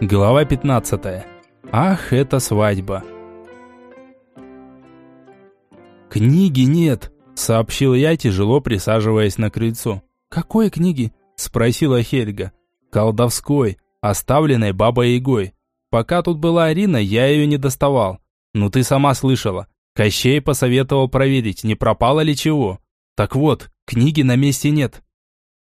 Глава 15. Ах, это свадьба. Книги нет, сообщил я, тяжело присаживаясь на крыльцо. Какой книги? спросила Хельга. Колдовской, оставленной бабой Егой. Пока тут была Арина, я ее не доставал. Ну ты сама слышала. Кощей посоветовал проверить, не пропало ли чего. Так вот, книги на месте нет.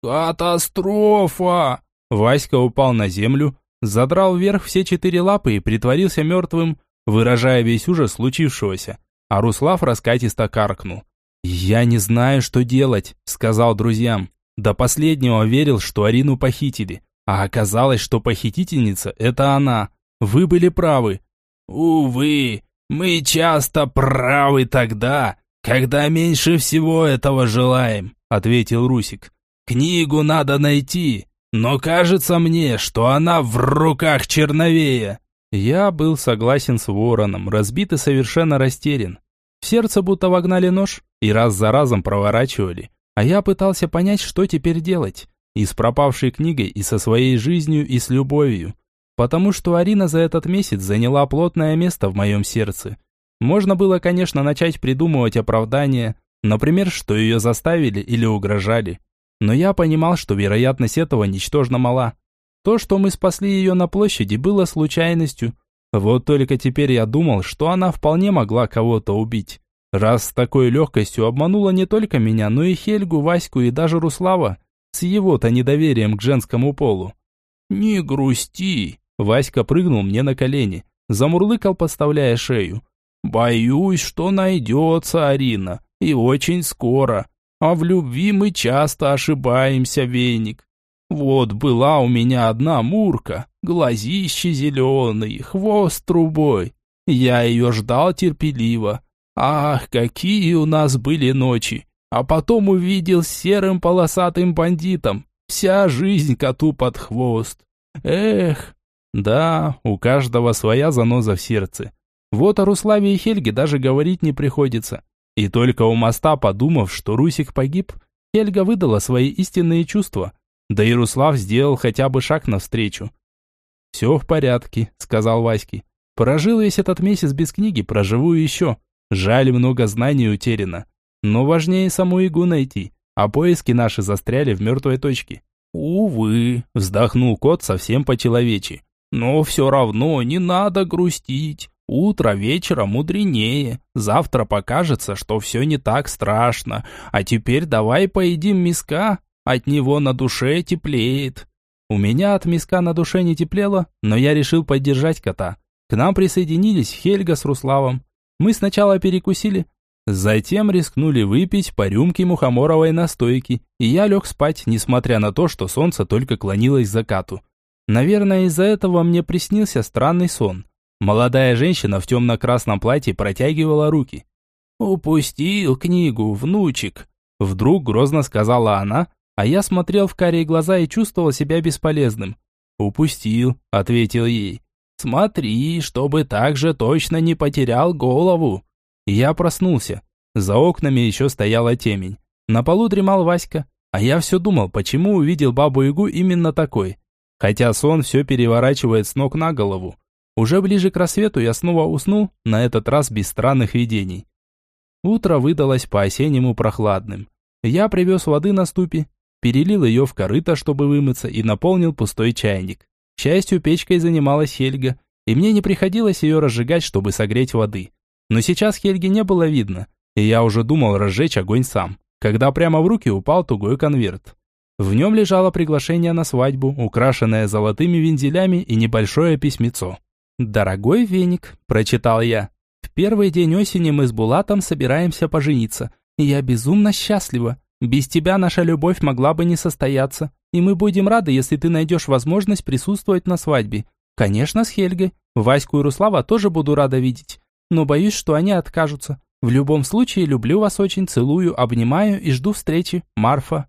Катастрофа! Васька упал на землю, задрал вверх все четыре лапы и притворился мертвым, выражая весь ужас случившегося. А Руслав раскатисто каркнул. «Я не знаю, что делать», — сказал друзьям. До последнего верил, что Арину похитили. А оказалось, что похитительница — это она. Вы были правы. «Увы, мы часто правы тогда, когда меньше всего этого желаем», — ответил Русик. «Книгу надо найти, но кажется мне, что она в руках черновея. Я был согласен с вороном, разбит и совершенно растерян. В сердце будто вогнали нож и раз за разом проворачивали. А я пытался понять, что теперь делать. И с пропавшей книгой, и со своей жизнью, и с любовью. Потому что Арина за этот месяц заняла плотное место в моем сердце. Можно было, конечно, начать придумывать оправдания, например, что ее заставили или угрожали. Но я понимал, что вероятность этого ничтожно мала. То, что мы спасли ее на площади, было случайностью. Вот только теперь я думал, что она вполне могла кого-то убить. Раз с такой легкостью обманула не только меня, но и Хельгу, Ваську и даже Руслава, с его-то недоверием к женскому полу. «Не грусти!» Васька прыгнул мне на колени, замурлыкал, подставляя шею. «Боюсь, что найдется Арина, и очень скоро. А в любви мы часто ошибаемся, веник. Вот была у меня одна мурка, глазищи зеленые, хвост трубой. Я ее ждал терпеливо. Ах, какие у нас были ночи. А потом увидел серым полосатым бандитом. Вся жизнь коту под хвост. Эх, да, у каждого своя заноза в сердце. Вот о Руславе и Хельге даже говорить не приходится. И только у моста, подумав, что Русик погиб, Хельга выдала свои истинные чувства. Да и Руслав сделал хотя бы шаг навстречу. «Все в порядке», — сказал Ваське. «Прожил весь этот месяц без книги, проживу еще. Жаль, много знаний утеряно. Но важнее саму игу найти, а поиски наши застряли в мертвой точке». «Увы», — вздохнул кот совсем по-человечи. «Но все равно не надо грустить. Утро вечера мудренее. Завтра покажется, что все не так страшно. А теперь давай поедим миска, от него на душе теплеет. У меня от миска на душе не теплело, но я решил поддержать кота. К нам присоединились Хельга с Руславом. Мы сначала перекусили, затем рискнули выпить по рюмке мухоморовой настойки, и я лег спать, несмотря на то, что солнце только клонилось к закату. Наверное, из-за этого мне приснился странный сон. Молодая женщина в темно-красном платье протягивала руки. «Упустил книгу, внучек!» Вдруг грозно сказала она, а я смотрел в карие глаза и чувствовал себя бесполезным. «Упустил», — ответил ей. «Смотри, чтобы так же точно не потерял голову». Я проснулся. За окнами еще стояла темень. На полу дремал Васька, а я все думал, почему увидел бабу-ягу именно такой. Хотя сон все переворачивает с ног на голову. Уже ближе к рассвету я снова уснул, на этот раз без странных видений. Утро выдалось по-осеннему прохладным. Я привез воды на ступе, перелил ее в корыто, чтобы вымыться, и наполнил пустой чайник. К счастью, печкой занималась Хельга, и мне не приходилось ее разжигать, чтобы согреть воды. Но сейчас Хельги не было видно, и я уже думал разжечь огонь сам, когда прямо в руки упал тугой конверт. В нем лежало приглашение на свадьбу, украшенное золотыми вензелями и небольшое письмецо. «Дорогой веник», – прочитал я, – «в первый день осени мы с Булатом собираемся пожениться, я безумно счастлива. Без тебя наша любовь могла бы не состояться, и мы будем рады, если ты найдешь возможность присутствовать на свадьбе. Конечно, с Хельгой. Ваську и Руслава тоже буду рада видеть, но боюсь, что они откажутся. В любом случае, люблю вас очень, целую, обнимаю и жду встречи. Марфа».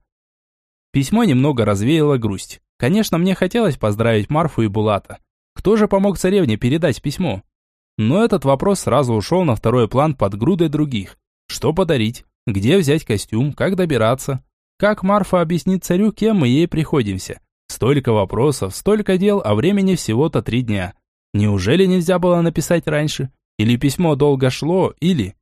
Письмо немного развеяло грусть. Конечно, мне хотелось поздравить Марфу и Булата. Кто же помог царевне передать письмо? Но этот вопрос сразу ушел на второй план под грудой других. Что подарить? Где взять костюм? Как добираться? Как Марфа объяснит царю, кем мы ей приходимся? Столько вопросов, столько дел, а времени всего-то три дня. Неужели нельзя было написать раньше? Или письмо долго шло, или...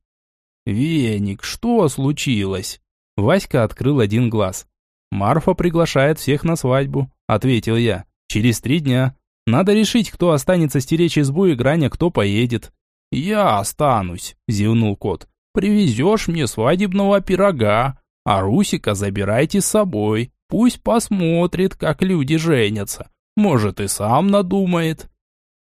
«Веник, что случилось?» Васька открыл один глаз. «Марфа приглашает всех на свадьбу», — ответил я. «Через три дня. Надо решить, кто останется стеречь избу и граня, кто поедет». «Я останусь», — зевнул кот. «Привезешь мне свадебного пирога, а Русика забирайте с собой. Пусть посмотрит, как люди женятся. Может, и сам надумает».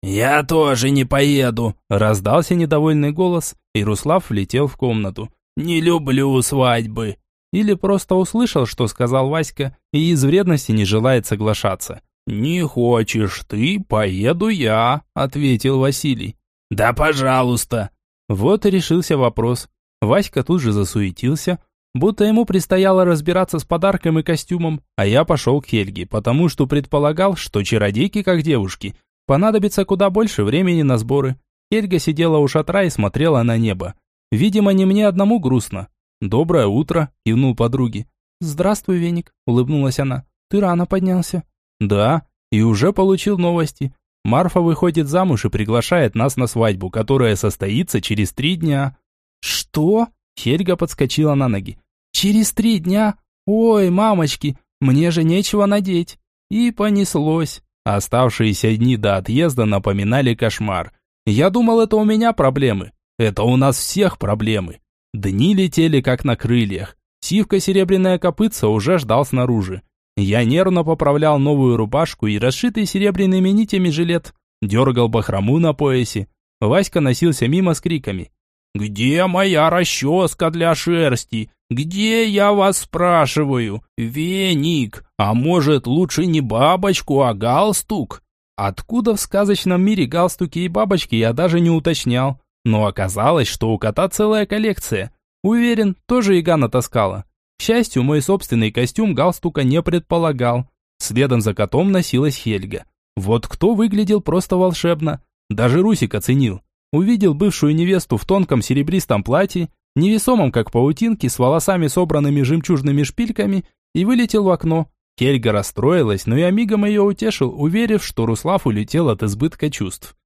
«Я тоже не поеду», – раздался недовольный голос, и Руслав влетел в комнату. «Не люблю свадьбы». Или просто услышал, что сказал Васька, и из вредности не желает соглашаться. «Не хочешь ты, поеду я», – ответил Василий. «Да пожалуйста». Вот и решился вопрос. Васька тут же засуетился, будто ему предстояло разбираться с подарком и костюмом, а я пошел к Хельге, потому что предполагал, что чародейки, как девушки, понадобится куда больше времени на сборы. Хельга сидела у шатра и смотрела на небо. Видимо, не мне одному грустно. «Доброе утро», – кивнул подруги. «Здравствуй, Веник», – улыбнулась она. «Ты рано поднялся». «Да, и уже получил новости. Марфа выходит замуж и приглашает нас на свадьбу, которая состоится через три дня». «Что?» – Хельга подскочила на ноги. «Через три дня? Ой, мамочки, мне же нечего надеть». И понеслось. Оставшиеся дни до отъезда напоминали кошмар. Я думал, это у меня проблемы. Это у нас всех проблемы. Дни летели как на крыльях. Сивка серебряная копытца уже ждал снаружи. Я нервно поправлял новую рубашку и расшитый серебряными нитями жилет. Дергал бахрому на поясе. Васька носился мимо с криками. «Где моя расческа для шерсти? Где, я вас спрашиваю? Веник! А может, лучше не бабочку, а галстук?» Откуда в сказочном мире галстуки и бабочки я даже не уточнял. Но оказалось, что у кота целая коллекция. Уверен, тоже яга натаскала. К счастью, мой собственный костюм галстука не предполагал. Следом за котом носилась Хельга. Вот кто выглядел просто волшебно. Даже Русик оценил. Увидел бывшую невесту в тонком серебристом платье, невесомом как паутинки, с волосами собранными жемчужными шпильками, и вылетел в окно. Хельга расстроилась, но я мигом ее утешил, уверив, что Руслав улетел от избытка чувств.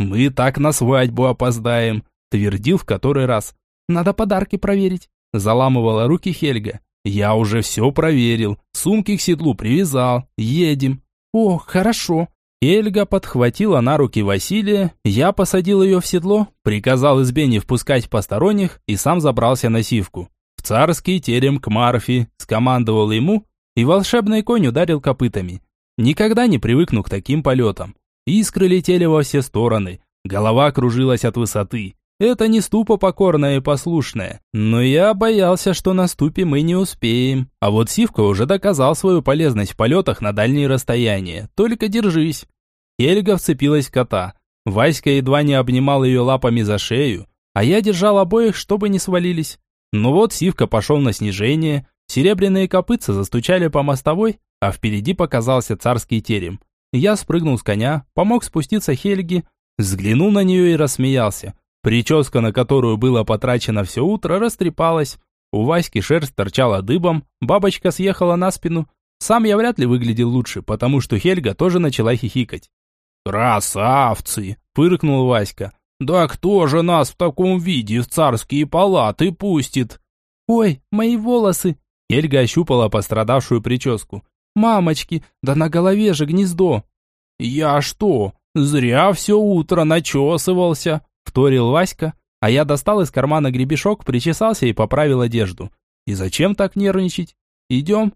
«Мы так на свадьбу опоздаем», – твердил в который раз. «Надо подарки проверить», – заламывала руки Хельга. «Я уже все проверил, сумки к седлу привязал, едем». «О, хорошо». Хельга подхватила на руки Василия, я посадил ее в седло, приказал избе не впускать посторонних и сам забрался на сивку. «В царский терем к Марфи», – скомандовал ему, и волшебный конь ударил копытами. Никогда не привыкну к таким полетам. Искры летели во все стороны, голова кружилась от высоты. Это не ступа покорная и послушная, но я боялся, что на ступе мы не успеем. А вот Сивка уже доказал свою полезность в полетах на дальние расстояния. Только держись. Эльга вцепилась в кота. Васька едва не обнимал ее лапами за шею, а я держал обоих, чтобы не свалились. Но вот Сивка пошел на снижение, серебряные копытца застучали по мостовой, а впереди показался царский терем. Я спрыгнул с коня, помог спуститься Хельге, взглянул на нее и рассмеялся. Прическа, на которую было потрачено все утро, растрепалась. У Васьки шерсть торчала дыбом, бабочка съехала на спину. Сам я вряд ли выглядел лучше, потому что Хельга тоже начала хихикать. «Красавцы!» – фыркнул Васька. «Да кто же нас в таком виде в царские палаты пустит?» «Ой, мои волосы!» Хельга ощупала пострадавшую прическу. Мамочки, да на голове же гнездо. Я что, зря все утро начесывался, вторил Васька, а я достал из кармана гребешок, причесался и поправил одежду. И зачем так нервничать? Идем.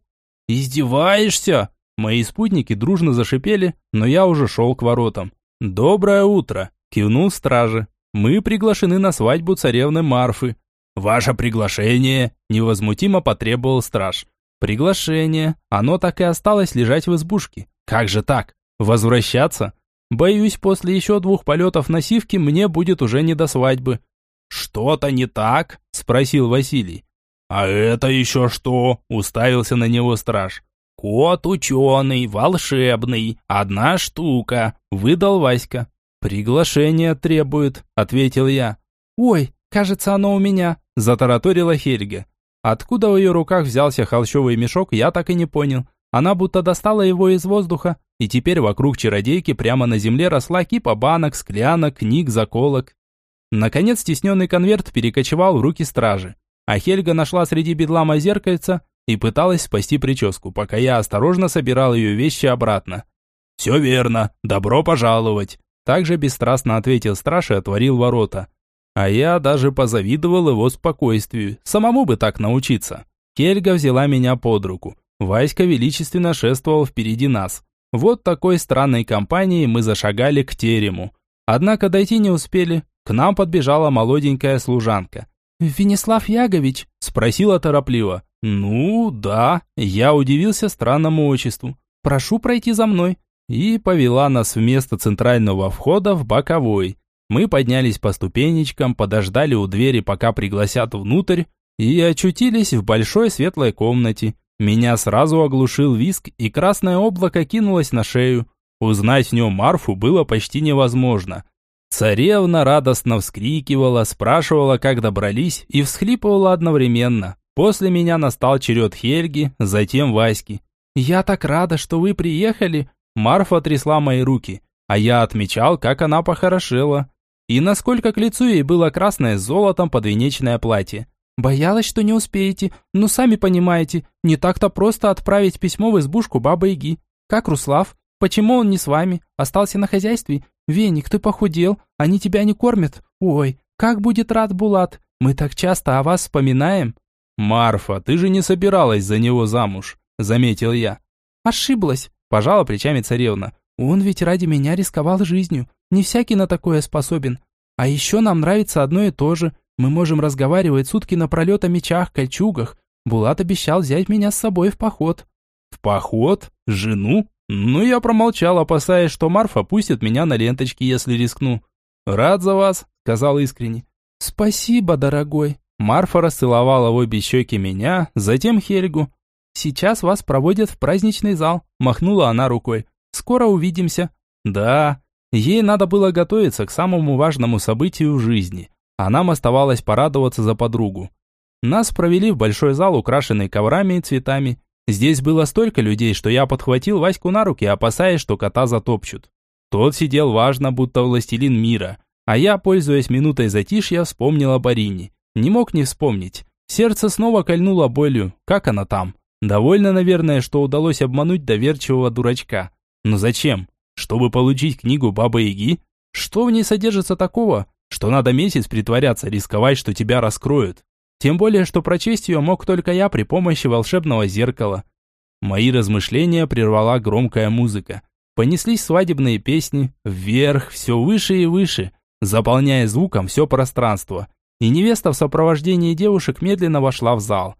Издеваешься? Мои спутники дружно зашипели, но я уже шел к воротам. «Доброе утро!» – кивнул страже. «Мы приглашены на свадьбу царевны Марфы». «Ваше приглашение!» – невозмутимо потребовал страж. Приглашение. Оно так и осталось лежать в избушке. Как же так? Возвращаться? Боюсь, после еще двух полетов на сивке мне будет уже не до свадьбы. Что-то не так? Спросил Василий. А это еще что? Уставился на него страж. Кот ученый, волшебный, одна штука, выдал Васька. Приглашение требует, ответил я. Ой, кажется, оно у меня, затараторила Хельга. Откуда в ее руках взялся холщовый мешок, я так и не понял. Она будто достала его из воздуха, и теперь вокруг чародейки прямо на земле росла кипа банок, склянок, книг, заколок. Наконец стесненный конверт перекочевал в руки стражи, а Хельга нашла среди бедлама зеркальца и пыталась спасти прическу, пока я осторожно собирал ее вещи обратно. «Все верно, добро пожаловать!» Также бесстрастно ответил страж и отворил ворота. А я даже позавидовал его спокойствию, самому бы так научиться. Хельга взяла меня под руку. Васька величественно шествовал впереди нас. Вот такой странной компанией мы зашагали к терему. Однако дойти не успели. К нам подбежала молоденькая служанка. «Венеслав Ягович?» – спросила торопливо. «Ну, да». Я удивился странному отчеству. «Прошу пройти за мной». И повела нас вместо центрального входа в боковой. Мы поднялись по ступенечкам, подождали у двери, пока пригласят внутрь, и очутились в большой светлой комнате. Меня сразу оглушил виск, и красное облако кинулось на шею. Узнать в нем Марфу было почти невозможно. Царевна радостно вскрикивала, спрашивала, как добрались, и всхлипывала одновременно. После меня настал черед Хельги, затем Васьки. «Я так рада, что вы приехали!» Марфа трясла мои руки, а я отмечал, как она похорошела. И насколько к лицу ей было красное с золотом подвенечное платье. Боялась, что не успеете. Ну, сами понимаете, не так-то просто отправить письмо в избушку бабы Яги. Как Руслав? Почему он не с вами? Остался на хозяйстве? Веник, ты похудел. Они тебя не кормят. Ой, как будет рад Булат. Мы так часто о вас вспоминаем. Марфа, ты же не собиралась за него замуж, заметил я. Ошиблась, пожала плечами царевна. Он ведь ради меня рисковал жизнью. Не всякий на такое способен. А еще нам нравится одно и то же – мы можем разговаривать сутки напролет о мечах, кольчугах. Булат обещал взять меня с собой в поход». «В поход? Жену?» Ну, я промолчал, опасаясь, что Марфа пустит меня на ленточки, если рискну. «Рад за вас», — сказал искренне. «Спасибо, дорогой». Марфа расцеловала в обе щеки меня, затем Хельгу. «Сейчас вас проводят в праздничный зал», — махнула она рукой. «Скоро увидимся». «Да, ей надо было готовиться к самому важному событию в жизни а нам оставалось порадоваться за подругу. Нас провели в большой зал, украшенный коврами и цветами. Здесь было столько людей, что я подхватил Ваську на руки, опасаясь, что кота затопчут. Тот сидел важно, будто властелин мира, а я, пользуясь минутой затишья, вспомнил о Барине. Не мог не вспомнить. Сердце снова кольнуло болью. Как она там? Довольно, наверное, что удалось обмануть доверчивого дурачка. Но зачем? Чтобы получить книгу Бабы-Яги? Что в ней содержится такого, что надо месяц притворяться, рисковать, что тебя раскроют. Тем более, что прочесть ее мог только я при помощи волшебного зеркала. Мои размышления прервала громкая музыка. Понеслись свадебные песни, вверх, все выше и выше, заполняя звуком все пространство. И невеста в сопровождении девушек медленно вошла в зал.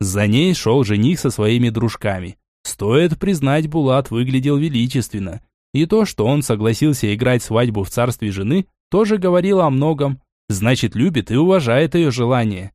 За ней шел жених со своими дружками. Стоит признать, Булат выглядел величественно. И то, что он согласился играть свадьбу в царстве жены, тоже говорила о многом. Значит, любит и уважает ее желание.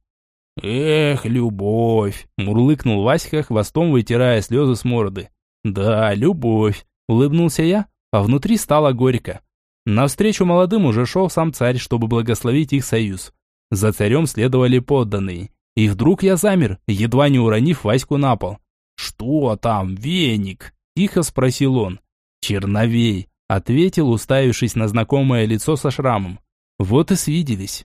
«Эх, любовь!» – мурлыкнул Васька, хвостом вытирая слезы с морды. «Да, любовь!» – улыбнулся я, а внутри стало горько. Навстречу молодым уже шел сам царь, чтобы благословить их союз. За царем следовали подданные. И вдруг я замер, едва не уронив Ваську на пол. «Что там, веник?» – тихо спросил он. «Черновей», ответил, уставившись на знакомое лицо со шрамом. Вот и свиделись.